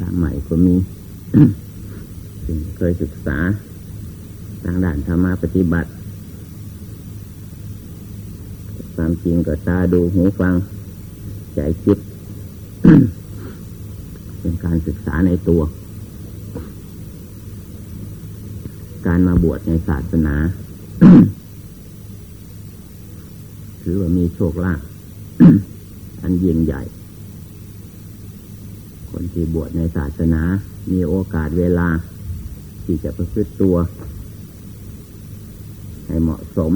ทางใหม่ก็มีซึ่งเคยศึกษาทางด้านธรรมะปฏิบัติ ความจริงก็ตาดูหูฟัง ใจคิด เป็นการศึกษาในตัว การมาบวชในศาสนาถือว่ามีโชคลาภอันยิ่งใหญ่ คนที่บวชในศาสนา มีโอกาสเวลา ที่จะประพฤติตัว ให้เหมาะสม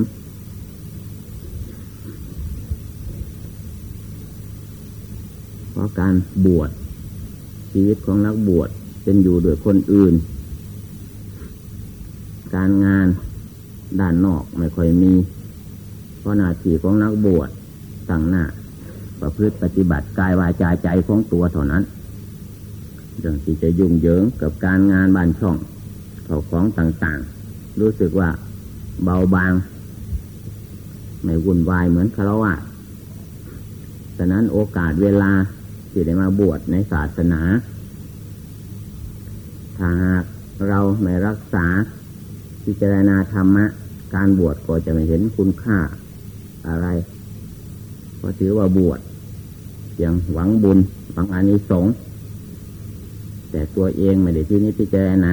เพราะการบวชชีวิตของนักบวชเป็นอยู่โดยคนอื่น การงานด้านนอกไม่ค่อยมี เพราะหน้าที่ของนักบวชตั้งหน้าประพฤติปฏิบัติกายวาจาใจของตัวเท่านั้น เรื่องที่จะยุ่งเหยิงกับการงานบ้านช่องเขาของต่างๆ รู้สึกว่าเบาบาง ไม่วุ่นวายเหมือนคารวะฉะนั้นโอกาสเวลาที่ได้มาบวชในศาสนา ถ้าหากเราไม่รักษาพิจารณาธรรมะ การบวชก็จะไม่เห็นคุณค่าอะไรเพราะถือว่าบวชยังหวังบุญหวังอานิสงส์ แต่ตัวเองไม่ได้ที่นี้พิจารณา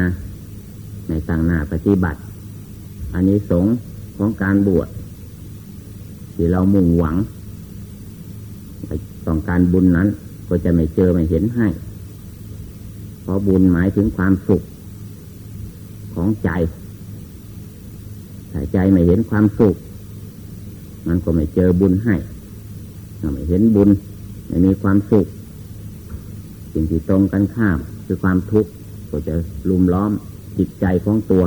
ในต่างหน้าปฏิบัติอานิสงส์ของการบวชที่เรามุ่งหวังต้องการบุญนั้น ก็จะไม่เจอไม่เห็นให้ เพราะบุญหมายถึงความสุขของใจถ้าใจไม่เห็นความสุข มันก็ไม่เจอบุญให้ไม่เห็นบุญ ไม่มีความสุข สิ่งที่ตรงกันข้ามคือความทุกข์ก็จะลุมล้อมจิตใจของตัว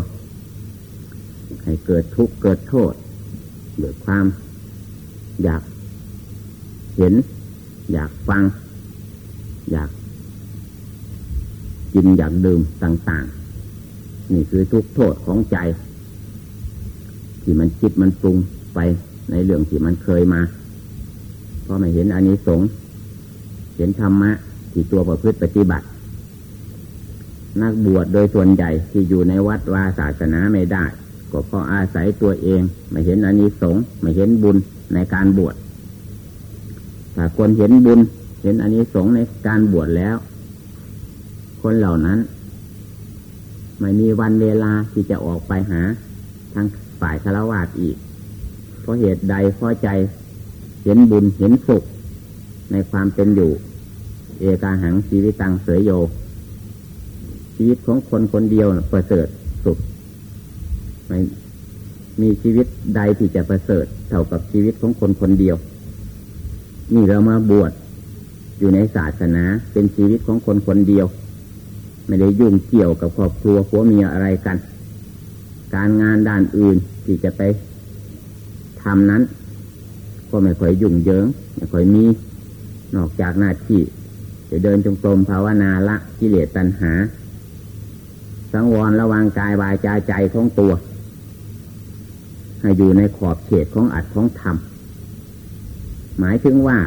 ให้เกิดทุกข์เกิดโทษเกิดความ อยากเห็น อยากฟัง อยากกินอยากดื่มต่าง ๆ นี่คือทุกโทษของใจ ที่มันคิดมันปรุงไปในเรื่องที่มันเคยมา เพราะไม่เห็นอานิสงส์เห็นธรรมะ ที่ตัวประพฤติปฏิบัติ นักบวชโดยส่วนใหญ่ที่อยู่ในวัดวาศาสนาไม่ได้ ก็เพราะอาศัยตัวเอง ไม่เห็นอานิสงส์ไม่เห็นบุญในการบวชถ้าคนเห็นบุญ เห็นอานิสงส์ในการบวชแล้ว คนเหล่านั้น ไม่มีวันเวลาที่จะออกไปหาทางฝ่ายคารวะอีก เพราะเหตุใดเพราะใจเห็นบุญเห็นสุขในความเป็นอยู่ เอกาหังชีวิตังเสยโย ชีวิตของคนคนเดียวประเสริฐสุขไม่มีชีวิตใดที่จะประเสริฐเท่ากับชีวิตของคนคนเดียว นี่เรามาบวชอยู่ในศาสนาเป็นชีวิตของคนคนเดียว ไม่ได้ยุ่งเกี่ยวกับครอบครัวผัวเมียอะไรกัน การงานด้านอื่นที่จะไปทำนั้น ก็ไม่ค่อยยุ่งเยิงไม่ค่อยมี นอกจากหน้าที่ จะเดินจงกรมภาวนาละกิเลสตัณหา สังวรระวังกายวายใจใจของตัว ให้อยู่ในขอบเขตของอัดของธรรม หมายถึงว่า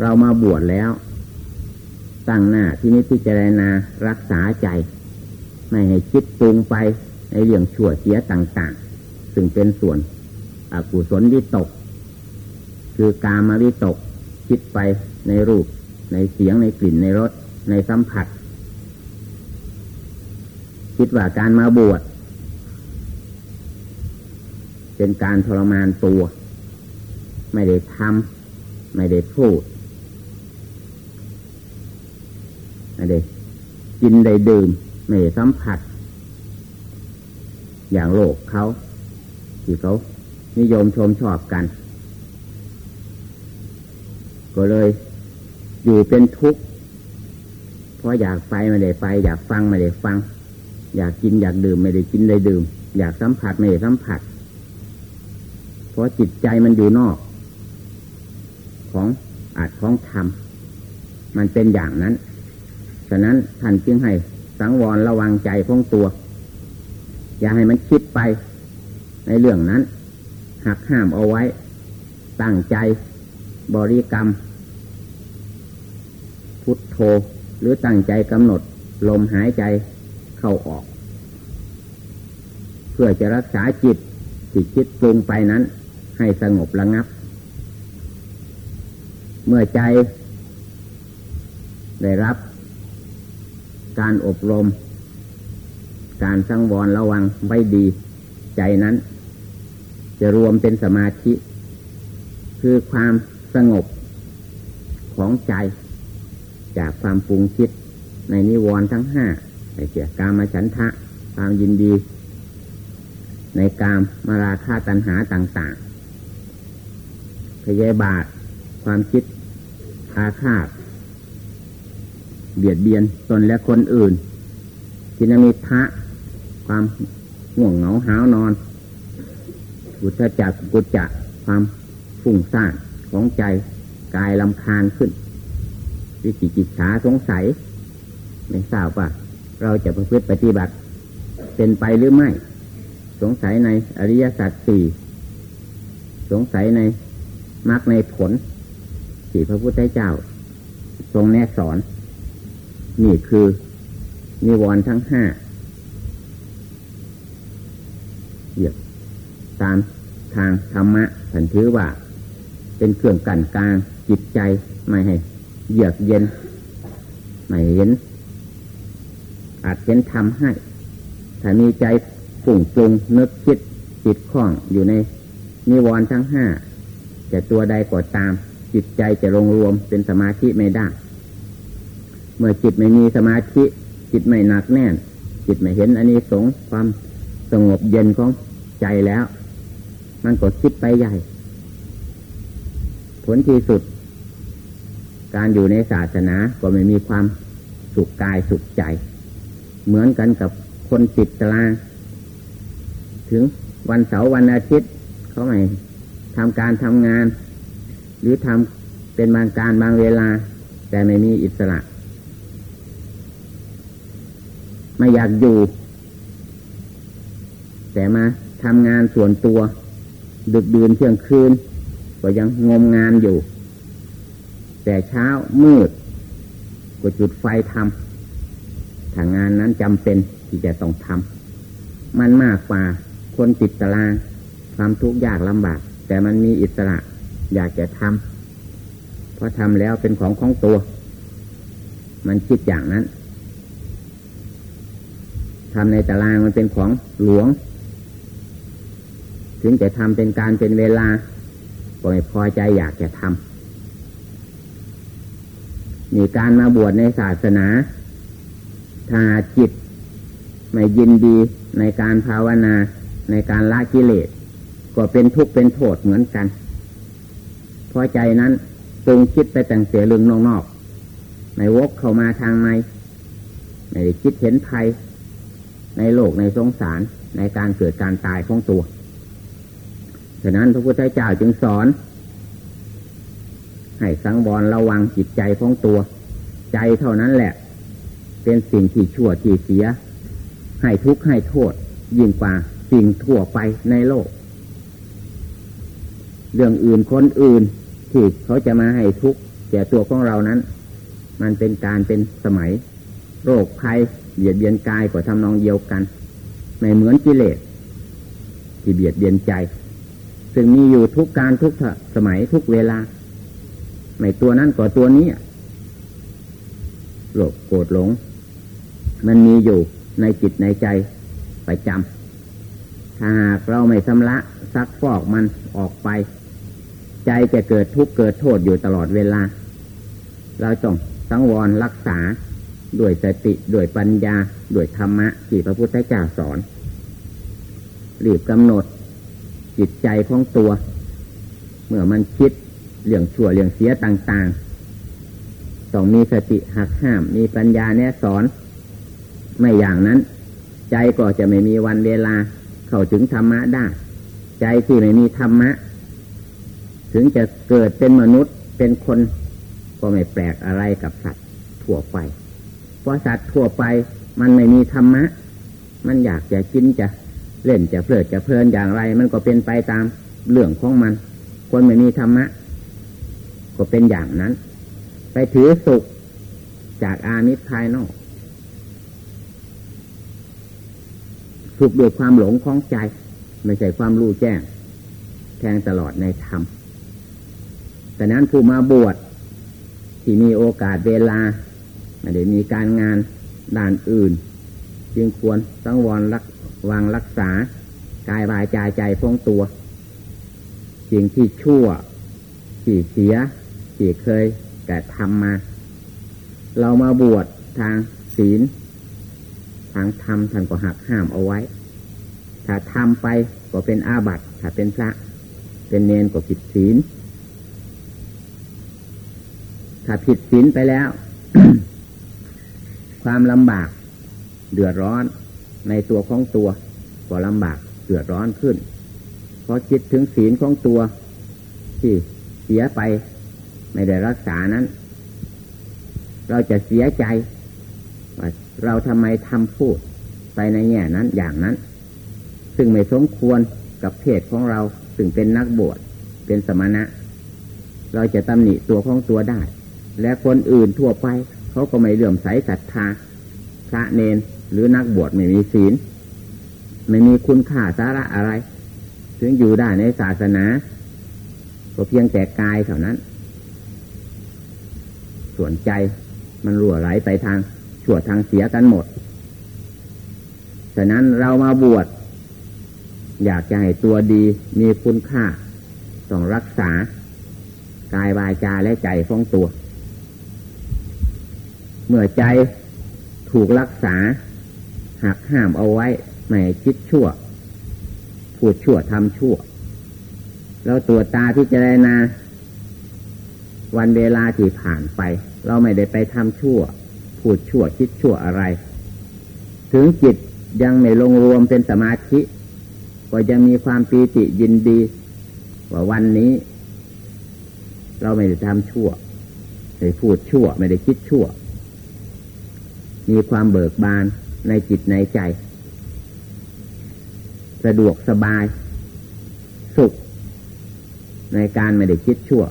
เรามาบวชแล้ว ตั้งหน้าที่นี้พิจารณารักษาใจ ไม่ให้คิดปรุงไปในเรื่องชั่วเสียต่างๆ ซึ่งเป็นส่วนอกุศลวิตก คือกามาวิตกคิดไปในรูป ในเสียงในกลิ่นในรสในสัมผัส คิดว่าการมาบวชเป็นการทรมานตัว ไม่ได้ทำไม่ได้พูดไม่ได้กินได้ดื่ม ไม่ได้สัมผัส อย่างโลกเขาที่เขานิยมชมชอบกัน ก็เลย อยู่เป็นทุกข์เพราะอยากไปไม่ได้ไป อยากฟังไม่ได้ฟัง อยากกินอยากดื่มไม่ได้กินได้ดื่ม อยากสัมผัสไม่ได้สัมผัส เพราะจิตใจมันอยู่นอก ของอาจของธรรมมันเป็นอย่างนั้น ฉะนั้นท่านจึงให้สังวรระวังใจของตัว อย่าให้มันคิดไปในเรื่องนั้นหักห้ามเอาไว้ ตั้งใจบริกรรม พุทโธหรือตั้งใจกำหนด ลมหายใจเข้าออก เพื่อจะรักษาจิตจิตคิดปรุงไปนั้น ให้สงบระงับ เมื่อใจได้รับ การอบรม การสังวรระวังไว้ดี ใจนั้น จะรวมเป็นสมาธิ คือความสงบของใจ จากความปรุงคิดในนิวรณ์ทั้งห้าในเกี่ยวกามฉันทะ ความยินดี ในกามมาราคาตัณหาต่างๆพยาบาท ความคิดอาฆาตเบียดเบียนตนและคนอื่นกินมิทะ ความห่วงเหงาหาวนอนกุศจักกุจจะความฟุ้งซ่านของใจกายลำคาญขึ้น วิจิจิตฉาสงสัยไม่ทราบว่า เราจะประพฤติปฏิบัติ เป็นไปหรือไม่ สงสัยในอริยสัจสี่สงสัยในมรรคในผลที่พระพุทธเจ้า ทรงแนะสอน นี่คือนิวรณ์ทั้งห้าเหยียบตามทางธรรมะฉันถือว่า เป็นเครื่องกันกลางจิตใจไม่ให้ เยือกเย็นไม่เห็น อาจเห็นทำให้ ถ้ามีใจฝุ่งปรุงนึกคิดจิตคล้องอยู่ในนิวรณ์ทั้งห้าจะตัวใดก็ตาม จิตใจจะลงรวมเป็นสมาธิไม่ได้ เมื่อจิตไม่มีสมาธิ จิตไม่หนักแน่น จิตไม่เห็นอันนี้สงความสงบเย็นของใจแล้ว มันก็คิดไปใหญ่ ผลที่สุด การอยู่ในศาสนาก็ไม่มีความสุขกายสุขใจ เหมือนกันกับคนติดตารางถึงวันเสาร์วันอาทิตย์ เขาไม่ทำการทำงาน หรือทำเป็นบางการบางเวลา แต่ไม่มีอิสระ ไม่อยากอยู่ แต่มาทำงานส่วนตัว ดึกดื่นเที่ยงคืน ก็ยังงมงานอยู่ แต่เช้ามืดก็จุดไฟทำถ้างานนั้นจำเป็นที่จะต้องทำมันมากกว่าคนติดตารางความทุกข์ยากลำบาก แต่มันมีอิสระอยากจะทำเพราะทำแล้วเป็นของของตัว มันคิดอย่างนั้นทำในตารางมันเป็นของหลวง ถึงจะทำเป็นการเป็นเวลาก็ไม่พอใจอยากจะทำ มีการมาบวชในศาสนา ถ้าจิตไม่ยินดีในการภาวนาในการละกิเลส ก็เป็นทุกข์เป็นโทษเหมือนกัน เพราะใจนั้นตรงคิดไปแต่งเสียลึงนอกๆในวกเข้ามาทางในในคิดเห็นภัย ในโลกในสงสารในการเกิดการตายของตัว ฉะนั้นพระพุทธเจ้าจึงสอน ให้สังวรระวังจิตใจของตัว ใจเท่านั้นแหละ เป็นสิ่งที่ชั่วที่เสีย ให้ทุกข์ให้โทษ ยิ่งกว่าสิ่งทั่วไปในโลก เรื่องอื่นคนอื่นที่เขาจะมาให้ทุกข์แก่ตัวของเรานั้น มันเป็นการเป็นสมัย โรคภัยเบียดเบียนกายกว่าทำนองเดียวกัน ไม่เหมือนกิเลสที่เบียดเบียนใจ ซึ่งมีอยู่ทุกการทุกสมัยทุกเวลา ไม่ตัวนั้นก็ตัวนี้โลภโกรธหลง มันมีอยู่ในจิตในใจประจำถ้าหากเราไม่ชำระซักฟอกมันออกไป ใจจะเกิดทุกข์เกิดโทษอยู่ตลอดเวลา เราต้องสังวรรักษาด้วยสติด้วยปัญญาด้วยธรรมะที่พระพุทธเจ้าสอน รีบกำหนดจิตใจของตัว เมื่อมันคิด เรื่องชั่วเรื่องเสียต่างๆ ต้องมีสติหักห้าม มีปัญญาแนะสอน ไม่อย่างนั้น ใจก็จะไม่มีวันเวลา เข้าถึงธรรมะได้ ใจที่ไม่มีธรรมะ ถึงจะเกิดเป็นมนุษย์เป็นคน ก็ไม่แปลกอะไรกับสัตว์ทั่วไป เพราะสัตว์ทั่วไปมันไม่มีธรรมะ มันอยากจะกินจะเล่นจะเพลิดจะเพลินอย่างไร มันก็เป็นไปตามเรื่องของมัน คนไม่มีธรรมะ ก็เป็นอย่างนั้น ไปถือสุขจากอามิตรภายนอกถูกด้วยความหลงของใจ ไม่ใช่ความรู้แจ้ง แทงตลอดในธรรมแต่นั้นผู้มาบวชที่มีโอกาสเวลาไม่ได้มีการงานด้านอื่น จึงควรต้องวรรักวางรักษากายวายใจใจพองตัว สิ่งที่ชั่วที่เสีย ที่เคยแต่ทำมา เรามาบวชทางศีล ทางธรรมท่านก็หักห้ามเอาไว้ ถ้าทำไปก็เป็นอาบัติถ้าเป็นพระ เป็นเนนก็ผิดศีล ถ้าผิดศีลไปแล้ว ความลำบาก เดือดร้อนในตัวของตัวก็ลำบากเดือดร้อนขึ้นพอคิดถึงศีลของตัวที่เสียไป ไม่ได้รักษานั้น เราจะเสียใจว่าเราทำไมทำพูดไปในแง่นั้นอย่างนั้น ซึ่งไม่สมควรกับเพศของเราซึ่งเป็นนักบวชเป็นสมณะ เราจะตำหนิตัวของตัวได้ และคนอื่นทั่วไป เขาก็ไม่เลื่อมใสศรัทธาพระเนนหรือนักบวชไม่มีศีล ไม่มีคุณค่าสาระอะไร ถึงอยู่ได้ในศาสนา ก็เพียงแต่กายเท่านั้น ส่วนใจ มันรั่วไหลไปทางชั่วทางเสียกันหมด ฉะนั้นเรามาบวช อยากจะให้ตัวดีมีคุณค่า ต้องรักษากายวายจาและใจของตัว เมื่อใจถูกรักษาหักห้ามเอาไว้ ไม่คิดชั่ว พูดชั่วทำชั่ว แล้วตัวตาพิจารณาวันเวลาที่ผ่านไป เราไม่ได้ไปทำชั่ว พูดชั่วคิดชั่วอะไร ถึงจิตยังไม่ลงรวมเป็นสมาธิ ก็ยังมีความปีติยินดี ว่าวันนี้ เราไม่ได้ทำชั่วไม่ได้พูดชั่ว ไม่ได้คิดชั่ว มีความเบิกบานในจิตในใจ สะดวกสบาย สุข ในการไม่ได้คิดชั่ว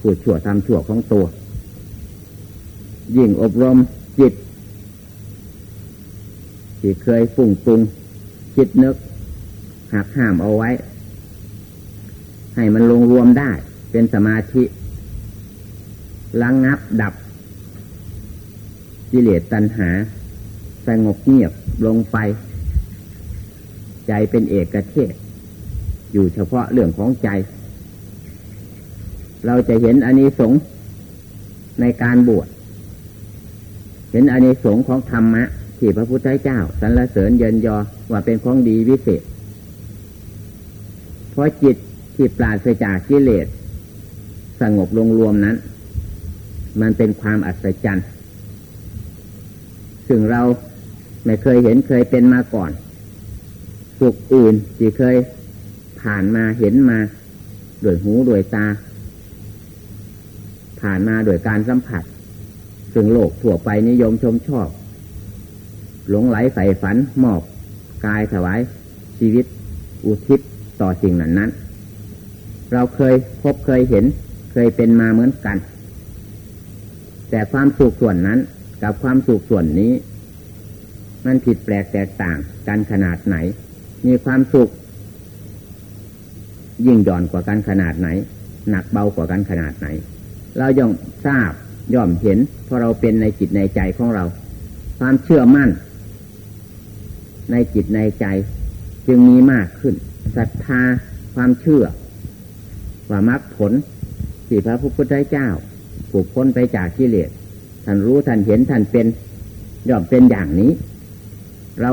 พูดชั่วทำชั่วของตัว ยิ่งอบรมจิต ที่เคยฝุ่งปรุงคิดนึกหักห้ามเอาไว้ ให้มันลงรวมได้ เป็นสมาธิลังงับดับกิเลสตัณหา สงบเงียบลงไป ใจเป็นเอกเทศ อยู่เฉพาะเรื่องของใจ เราจะเห็นอานิสงส์ในการบวช เห็นอานิสงส์ของธรรมะ ที่พระพุทธเจ้าสรรเสริญเยินยอว่าเป็นของดีวิเศษเพราะจิตที่ปราศจากกิเลสสงบลงรวมนั้น มันเป็นความอัศจรรย์ซึ่งเราไม่เคยเห็นเคยเป็นมาก่อน สุขอื่นที่เคยผ่านมาเห็นมาด้วยหูด้วยตา ผ่านมาโดยการสัมผัส ซึ่งโลกทั่วไปนิยมชมชอบ หลงไหลใฝ่ฝันมอบ กายถวาย ชีวิต อุทิศต่อสิ่งนั้นนั้น เราเคยพบเคยเห็น เคยเป็นมาเหมือนกัน แต่ความสุขส่วนนั้นกับความสุขส่วนนี้ มันผิดแปลกแตกต่างกันขนาดไหน มีความสุข ยิ่งหย่อนกว่ากันขนาดไหน หนักเบากว่ากันขนาดไหน เราย่อมทราบ ย่อมเห็น เพราะเราเป็นในจิตในใจของเรา ความเชื่อมั่น ในจิตในใจจึงมีมากขึ้นศรัทธาความเชื่อ ว่ามรรคผลที่พระพุทธเจ้าผูกพ้นไปจากกิเลสท่านรู้ท่านเห็นท่านเป็นย่อมเป็นอย่างนี้ เรา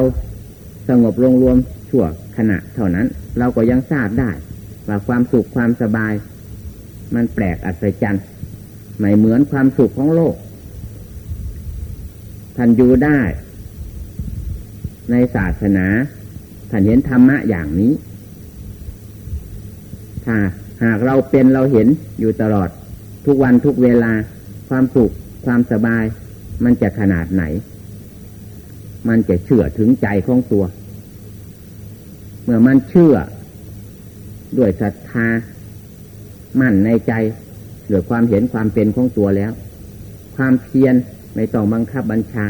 สงบลงรวมชั่วขณะเท่านั้น เราก็ยังทราบได้ ว่าความสุขความสบาย มันแปลกอัศจรรย์ ไม่เหมือนความสุขของโลก ท่านอยู่ได้ ในศาสนา ท่านเห็นธรรมะอย่างนี้ ถ้าหากเราเป็นเราเห็นอยู่ตลอด ทุกวันทุกเวลา ความสุขความสบาย มันจะขนาดไหน มันจะเชื่อถึงใจของตัว เมื่อมันเชื่อ ด้วยศรัทธามั่นในใจ กิดความเห็นความเป็นของตัวแล้ว ความเพียรไม่ต้องบังคับบัญชา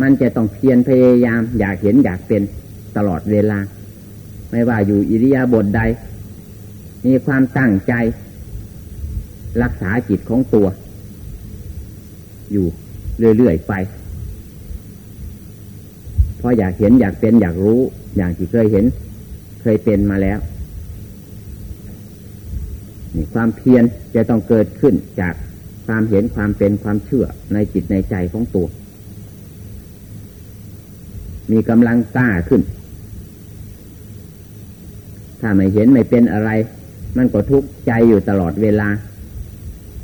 มันจะต้องเพียรพยายาม อยากเห็นอยากเป็นตลอดเวลา ไม่ว่าอยู่อิริยาบถใด มีความตั้งใจ รักษาจิตของตัว อยู่เรื่อยๆไปเพราะอยากเห็นอยากเป็นอยากรู้ อย่างที่เคยเห็น เคยเป็นมาแล้ว ความเพียรจะต้องเกิดขึ้นจากความเห็นความเป็นความเชื่อในจิตในใจของตัว มีกำลังกล้าขึ้น ถ้าไม่เห็นไม่เป็นอะไร มันก็ทุกข์ใจอยู่ตลอดเวลา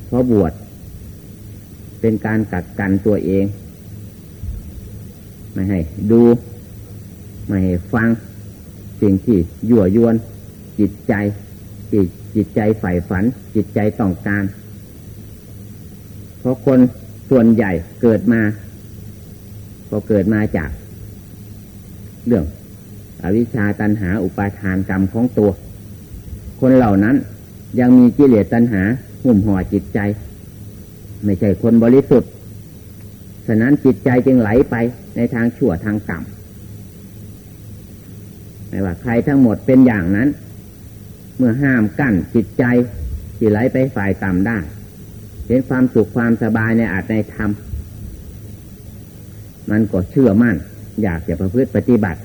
เพราะบวชเป็นการกักกันตัวเอง ไม่ให้ดู ไม่ให้ฟัง สิ่งที่ยั่วยวนจิตใจจิต จิตใจใฝ่ฝัน จิตใจต้องการ เพราะคนส่วนใหญ่เกิดมา ก็เกิดมาจาก เรื่อง อวิชชาตันหาอุปาทานกรรมของตัว คนเหล่านั้นยังมีกิเลสตัณหาหุ่มห่อจิตใจ ไม่ใช่คนบริสุทธิ์ฉะนั้นจิตใจจึงไหลไปในทางชั่วทางต่ำไม่ว่าใครทั้งหมดเป็นอย่างนั้น เมื่อห้ามกั้นจิตใจที่ไหลไปฝ่ายต่ำได้เห็นความสุขความสบายในอาจในธรรมมันก็เชื่อมั่น อยากจะประพฤติปฏิบัติ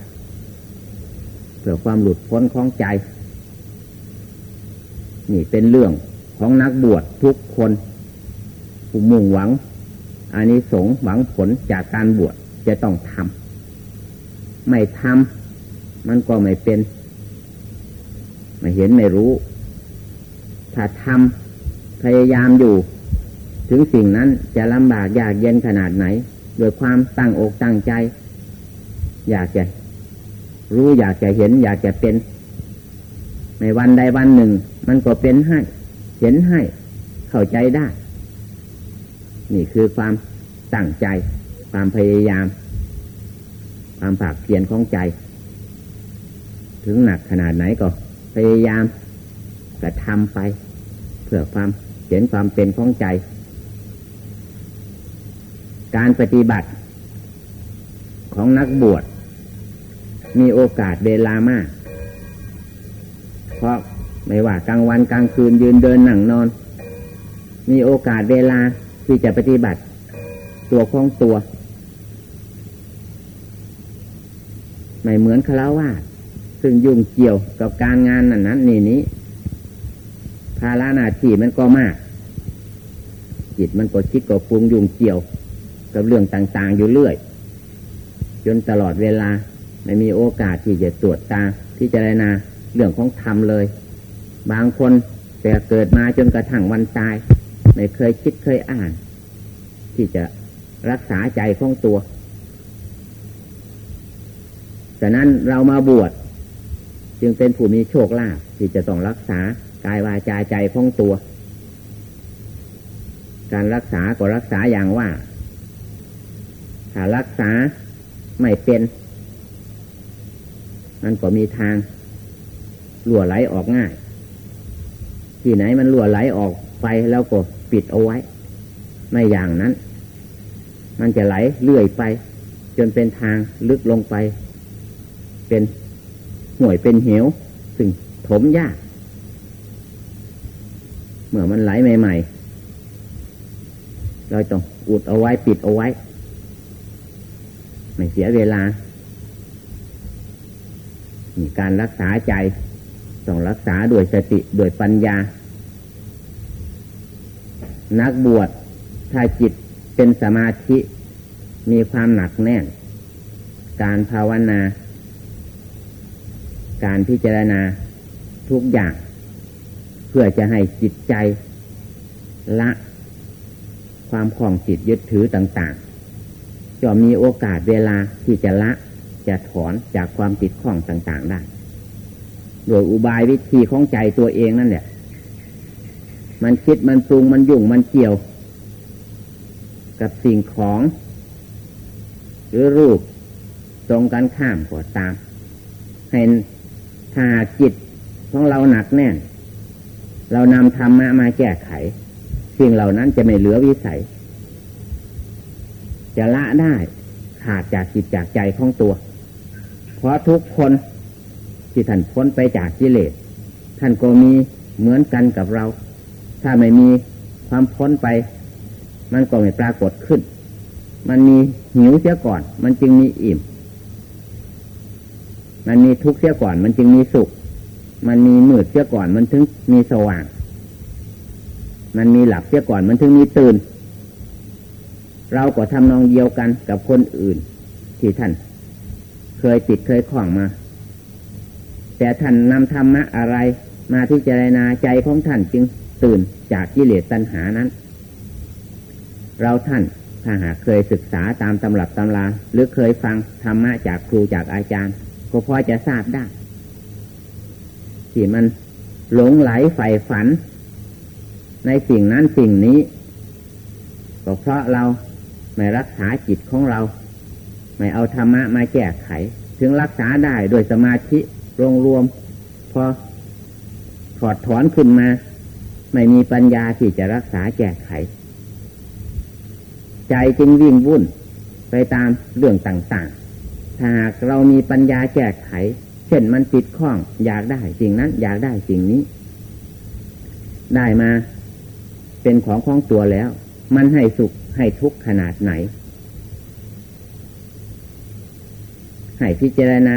เพื่อความหลุดพ้นของใจ นี่เป็นเรื่องของนักบวชทุกคนผู้มุ่งหวังอานิสงส์หวังผลจากการบวชจะต้องทำไม่ทำมันก็ไม่เป็น ไม่เห็นไม่รู้ ถ้าทำพยายามอยู่ ถึงสิ่งนั้นจะลำบากยากเย็นขนาดไหนโดยความตั้งอกตั้งใจ อยากจะรู้อยากจะเห็น อยากจะเป็น ในวันใดวันหนึ่ง มันก็เป็นให้ เห็นให้ เข้าใจได้ นี่คือความตั้งใจ ความพยายาม ความภาคเพียรของใจ ถึงหนักขนาดไหนก็ พยายามกระทำไป เพื่อความเห็นความเป็นของใจ การปฏิบัติของนักบวชมีโอกาสเวลามาก เพราะไม่ว่ากลางวันกลางคืนยืนเดินหนังนอน มีโอกาสเวลาที่จะปฏิบัติ ตัวของตัว ไม่เหมือนคารวะ ซึ่งยุ่งเกี่ยวกับการงานนั้นนั้นนี่นี้ภาระหน้าที่มันก็มาก จิตมันก็คิดก็ปรุงยุ่งเกี่ยว กับเรื่องต่าง ๆ อยู่เรื่อย จนตลอดเวลาไม่มีโอกาสที่จะตรวจตาพิจารณาเรื่องของธรรมเลย บางคนแต่เกิดมาจนกระทั่งวันตาย ไม่เคยคิดเคยอ่าน ที่จะรักษาใจของตัวฉะนั้นเรามาบวช จึงเป็นผู้มีโชคลาภที่จะต้องรักษากายวาจาใจของตัว การรักษาก็รักษาอย่างว่า ถ้ารักษาไม่เป็นมันก็มีทางรั่วไหลออกง่าย ที่ไหนมันรั่วไหลออกไปแล้วก็ปิดเอาไว้ ไม่อย่างนั้น มันจะไหลเลื่อยไป จนเป็นทางลึกลงไป เป็น ห่วยเป็นเหว ซึ่งถมยากเมื่อมันไหลใหม่ๆ เราต้องอุดเอาไว้ปิดเอาไว้ ไม่เสียเวลาการรักษาใจต้องรักษาด้วยสติด้วยปัญญา นักบวชถ้าจิตเป็นสมาธิมีความหนักแน่น การภาวนา การพิจารณาทุกอย่าง เพื่อจะให้จิตใจละความคล่องจิตยึดถือต่างๆจะมีโอกาสเวลาที่จะละจะถอนจากความติดข้องต่างๆได้ โดยอุบายวิธีของใจตัวเองนั่นแหละ มันคิดมันปรุงมันยุ่งมันเกี่ยว กับสิ่งของ หรือรูปตรงกันข้ามก็ตาม ให้ ถ้าจิตของเราหนักแน่น เรานำธรรมะมาแก้ไข สิ่งเหล่านั้นจะไม่เหลือวิสัย จะละได้ขาดจากจิตจากใจของตัว เพราะทุกคนที่ท่านพ้นไปจากกิเลสท่านก็มีเหมือนกันกับเรา ถ้าไม่มีความพ้นไป มันก็ไม่ปรากฏขึ้น มันมีหิวเสียก่อน มันจึงมีอิ่ม มันมีทุกข์เสียก่อนมันจึงมีสุข มันมีมืดเสียก่อนมันถึงมีสว่าง มันมีหลับเสียก่อนมันถึงมีตื่น เราก็ทำนองเดียวกันกับคนอื่น ที่ท่าน เคยติดเคยคล้องมา แต่ท่านนำธรรมะอะไร มาพิจารณาใจของท่านจึงตื่นจากกิเลสตัณหานั้น เราท่านถ้าหากเคยศึกษาตามตำรับตำราหรือเคยฟังธรรมะจากครูจากอาจารย์ ก็พอจะทราบได้ที่มันหลงไหลใฝ่ฝัน ในสิ่งนั้นสิ่งนี้ ก็เพราะเราไม่รักษาจิตของเรา ไม่เอาธรรมะมาแก้ไข ถึงรักษาได้โดยสมาธิรวมรวม พอถอดถอนขึ้นมา ไม่มีปัญญาที่จะรักษาแก้ไข ใจจึงวิ่งวุ่นไปตามเรื่องต่างๆ ถ้าหากเรามีปัญญาแก้ไข เช่นมันติดข้อง อยากได้สิ่งนั้น อยากได้สิ่งนี้ ได้มา เป็นของของตัวแล้ว มันให้สุขให้ทุกข์ขนาดไหน ให้พิจารณา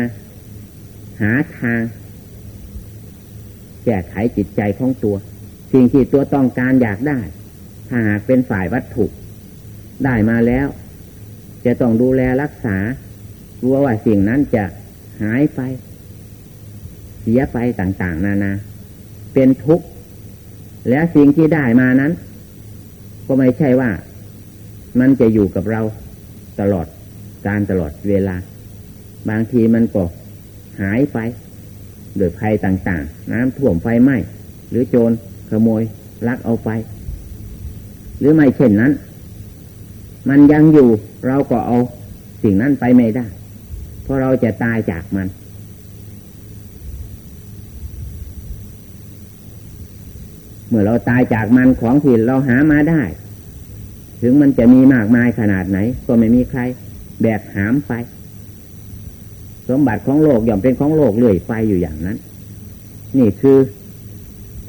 หาทาง แก้ไขจิตใจของตัว สิ่งที่ตัวต้องการอยากได้ ถ้าหากเป็นฝ่ายวัตถุ ได้มาแล้ว จะต้องดูแลรักษา รู้ว่าสิ่งนั้นจะหายไป เสียไปต่างๆ นานา เป็นทุกข์ และสิ่งที่ได้มานั้น ก็ไม่ใช่ว่า มันจะอยู่กับเราตลอดการตลอดเวลา บางทีมันก็หายไป โดยภัยต่างๆ น้ำท่วมไฟไหม้หรือโจรขโมยลักเอาไป หรือไม่เช่นนั้น มันยังอยู่เราก็เอาสิ่งนั้นไปไม่ได้ เพราะเราจะตายจากมัน เมื่อเราตายจากมันของที่เราหามาได้ ถึงมันจะมีมากมายขนาดไหน ก็ไม่มีใครแบกหามไป สมบัติของโลกย่อมเป็นของโลกเลื่อยไปอยู่อย่างนั้น นี่คือ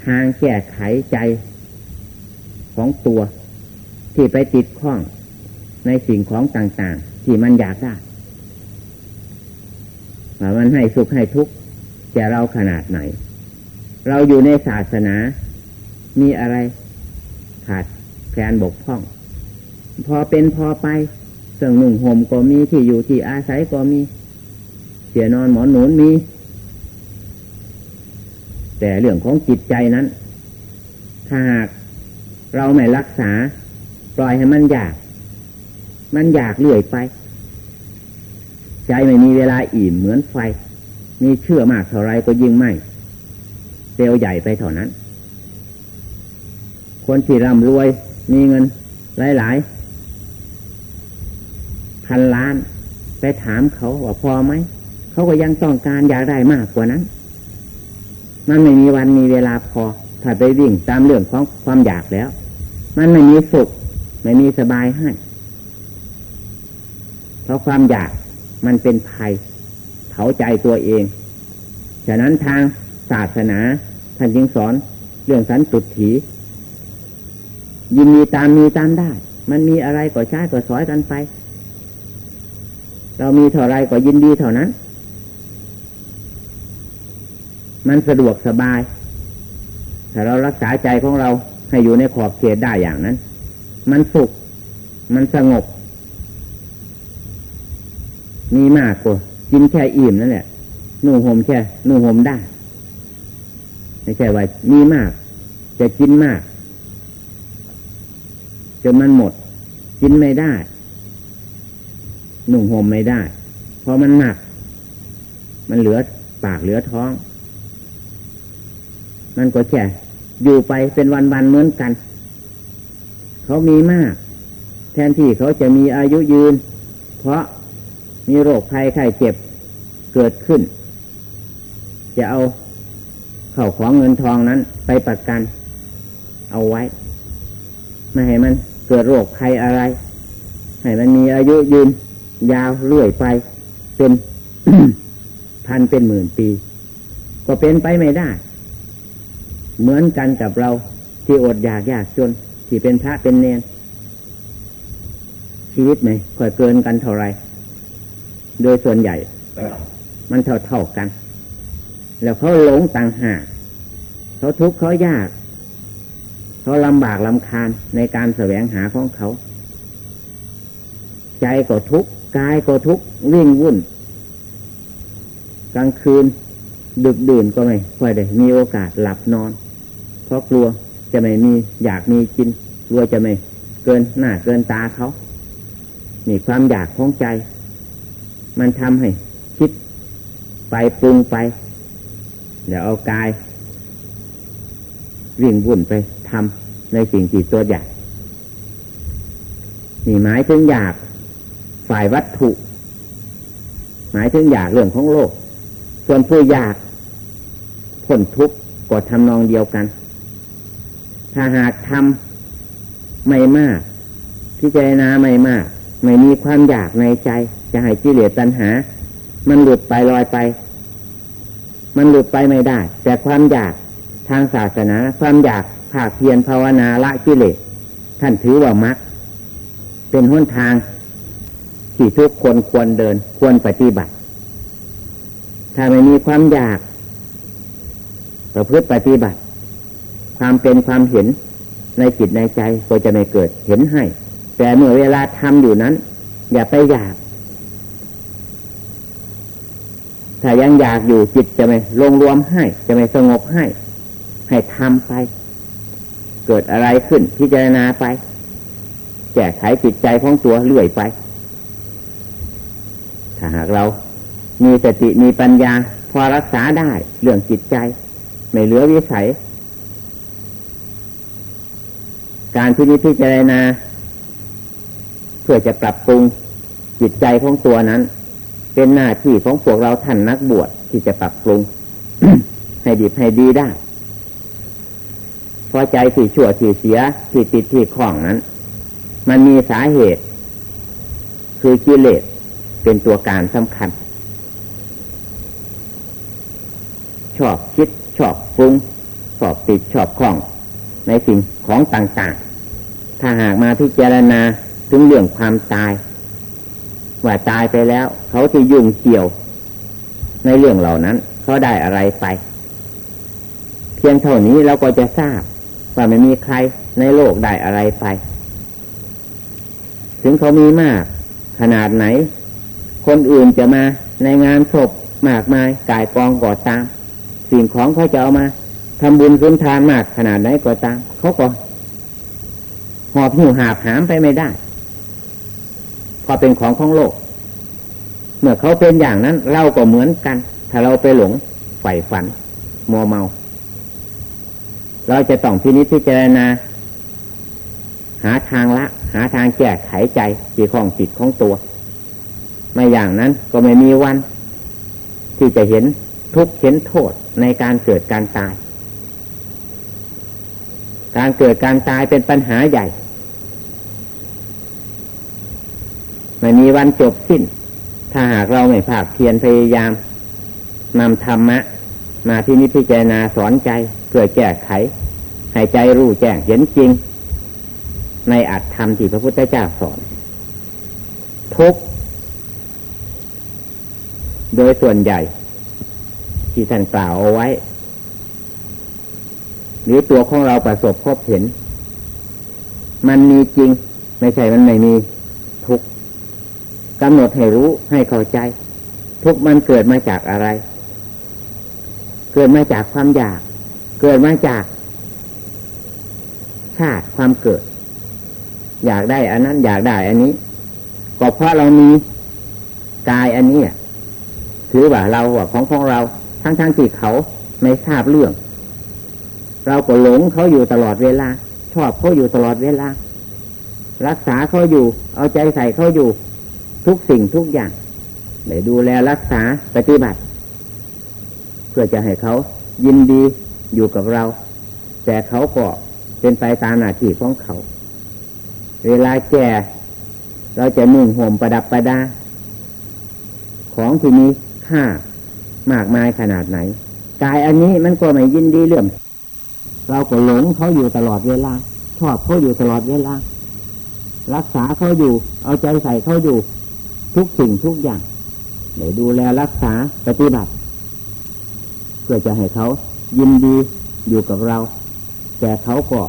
ทางแก้ไขใจของตัว ที่ไปติดข้องในสิ่งของต่าง ๆ ที่มันอยากได้ ว่ามันให้สุขให้ทุกข์แก่เราขนาดไหน เราอยู่ในศาสนา มีอะไรขาดแคลนบกพร่อง พอเป็นพอไปเสื่องหนุ่งห่มก็มีที่อยู่ที่อาศัยก็มีเสียนอนหมอนหนุนมี แต่เรื่องของจิตใจนั้น ถ้าหากเราไม่รักษา ปล่อยให้มันอยาก มันอยากเลื่อยไป ใจไม่มีเวลาอิ่มเหมือนไฟ มีเชื่อมากเท่าไรก็ยิ่งไหมเซลใหญ่ไปเท่านั้น คนที่ร่ำรวยมีเงินหลายๆพันล้าน ไปถามเขาว่าพอไหม เขาก็ยังต้องการอยากได้มากกว่านั้น มันไม่มีวันมีเวลาพอ ถ้าไปวิ่งตามเรื่องของความอยากแล้ว มันไม่มีสุข ไม่มีสบายให้ เพราะความอยาก มันเป็นภัยเผาใจตัวเอง ฉะนั้นทางศาสนาท่านจึงสอนเรื่องสันตุถียินมีตามมีตามได้ มันมีอะไรก็ใช้ก็สอยกันไป เรามีเท่าไรก็ยินดีเท่านั้น มันสะดวกสบายถ้าเรารักษาใจของเราให้อยู่ในขอบเขตได้อย่างนั้น มันสุข มันสงบ มีมากกว่ากินแค่อิ่มนั่นแหละนุ่งห่มแค่นุ่งห่มได้ไม่ใช่ว่ามีมาก จะกินมากจนมันหมด กินไม่ได้นุ่งห่มไม่ได้เพราะมันหนัก มันเหลือปากเหลือท้อง มันก็แค่อยู่ไปเป็นวันๆเหมือนกัน เขามีมาก แทนที่เขาจะมีอายุยืน เพราะ มีโรคภัยไข้เจ็บเกิดขึ้น จะเอาเข่าของเงินทองนั้นไปประกัน เอาไว้ ไม่ให้มันเกิดโรคภัยอะไรใให้มันมีอายุยืน ยาวเรื่อยไป เป็นพันเป็นหมื่นปี ก็เป็นไปไม่ได้ เหมือนกันกับเราที่อดอยากยากจนที่เป็นพระเป็นเนรชีวิตไหมค่อยเกินกันเท่าไร โดยส่วนใหญ่ มันเท่าเท่ากัน แล้วเขาหลงต่างหากเขาทุกข์เขายาก เขาลำบากลำคาญในการแสวงหาของเขา ใจก็ทุกข์กายก็ทุกข์วิ่งวุ่น กลางคืน ดึกดื่นก็ไม่ค่อยได้มีโอกาสหลับนอน เพราะกลัวจะไม่มีอยากมีกินกลัวจะไม่เกินหน้าเกินตาเขามีความอยากของใจ มันทำให้คิดไปปรุงไป เดี๋ยวเอากาย วิ่งวุ่นไปทำในสิ่งที่ตัวอยากนี่หมายถึงอยากฝ่ายวัตถุ หมายถึงอยากเรื่องของโลก ส่วนผู้อยากพ้นทุกข์ก็ทำนองเดียวกัน ถ้าหากทำไม่มากพิจารณาไม่มาก ไม่มีความอยากในใจ จะให้กิเลสตัณหา มันหลุดไปลอยไป มันหลุดไปไม่ได้ แต่ความอยากทางศาสนา ความอยากภาคเพียรภาวนาละกิเลสท่านถือว่ามรรคเป็นหนทางที่ทุกคนควรเดิน ควรปฏิบัติ ถ้าไม่มีความอยากประพฤติปฏิบัติ ความเป็นความเห็นในจิตในใจก็จะไม่เกิดเห็นให้ แต่เมื่อเวลาทำอยู่นั้น อย่าไปอยาก ถ้ายังอยากอยู่จิตจะไม่ลงรวมให้ จะไม่สงบให้ ให้ทำไป เกิดอะไรขึ้นพิจารณาไป แก้ไขจิตใจของตัวเรื่อยไป ถ้าหากเรา มีสติมีปัญญา พอรักษาได้เรื่องจิตใจ ไม่เหลือวิสัย การที่นี้พิจารณา เพื่อจะปรับปรุงจิตใจของตัวนั้น เป็นหน้าที่ของพวกเราท่านนักบวชที่จะปรับปรุงให้ดีให้ดีได้ พอใจที่ชั่วที่เสียที่ติดที่คล้องนั้น มันมีสาเหตุ คือกิเลสเป็นตัวการสำคัญ ชอบคิดชอบปรุงชอบติดชอบคล้อง ในสิ่งของต่างๆ ถ้าหากมาพิจารณาถึงเรื่องความตาย ว่าตายไปแล้ว เขาจะยุ่งเกี่ยวในเรื่องเหล่านั้น เขาได้อะไรไป เพียงเท่านี้เราก็จะทราบ ว่าไม่มีใครในโลกได้อะไรไป ถึงเขามีมาก ขนาดไหน คนอื่นจะมาในงานศพมากมายกายกองก่อตาม สิ่งของเขาจะเอามาทำบุญคืนทานมากขนาดไหนก็ตามเขาก็หอบหิวหาผามไปไม่ได้ พอเป็นของของโลก เมื่อเขาเป็นอย่างนั้น เราก็เหมือนกัน ถ้าเราไปหลงใฝ่ฝัน มัวเมา เราจะต้องพินิจพิจารณา หาทางละ หาทางแก้ไขใจที่ของจิตของตัว ไม่อย่างนั้นก็ไม่มีวัน ที่จะเห็นทุกข์เห็นโทษในการเกิดการตาย การเกิดการตายเป็นปัญหาใหญ่ ไม่มีวันจบสิ้น ถ้าหากเราไม่ภาคเพียรพยายามนำธรรมะ มาที่นิพพานาสอนใจเพื่อแก้ไข ให้ใจรู้แจ้งเห็นจริง ในอัตธรรมที่พระพุทธเจ้าสอน ทุกโดยส่วนใหญ่ ที่ท่านกล่าวเอาไว้ หรือตัวของเราประสบพบเห็น มันมีจริง ไม่ใช่มันไม่มี กำหนดให้รู้ให้เข้าใจ ทุกมันเกิดมาจากอะไร เกิดมาจากความอยาก เกิดมาจาก ชาติความเกิด อยากได้อันนั้นอยากได้อันนี้ ก็เพราะเรามีกายอันนี้ถือว่าเราว่าของของเรา ทั้งทั้งที่เขาไม่ทราบเรื่อง เราก็หลงเขาอยู่ตลอดเวลา ชอบเขาอยู่ตลอดเวลา รักษาเขาอยู่ เอาใจใส่เขาอยู่ ทุกสิ่งทุกอย่างได้ดูแลรักษาปฏิบัติ เพื่อจะให้เขายินดีอยู่กับเรา แต่เขาก็เป็นไปตามหน้าที่ของเขา เวลาแก่เราจะนุ่งห่มประดับประดา ของที่มีค่ามากมายขนาดไหน กายอันนี้มันก็ไม่ยินดีเรื่องเราก็หลงเขาอยู่ตลอดเวลาชอบเขาอยู่ตลอดเวลารักษาเขาอยู่ เอาใจใส่เขาอยู่ ทุกสิ่งทุกอย่างเดี๋ยดูแลรักษาปฏิบัติ เพื่อจะให้เขายินดีอยู่กับเรา แต่เขาก็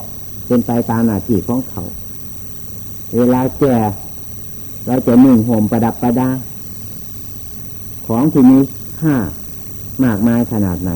เป็นไปตามหน้าที่ของเขา เวลาแก่เราจะนึ่งห่มประดับประดา ของที่มีค่ามากมายขนาดไหน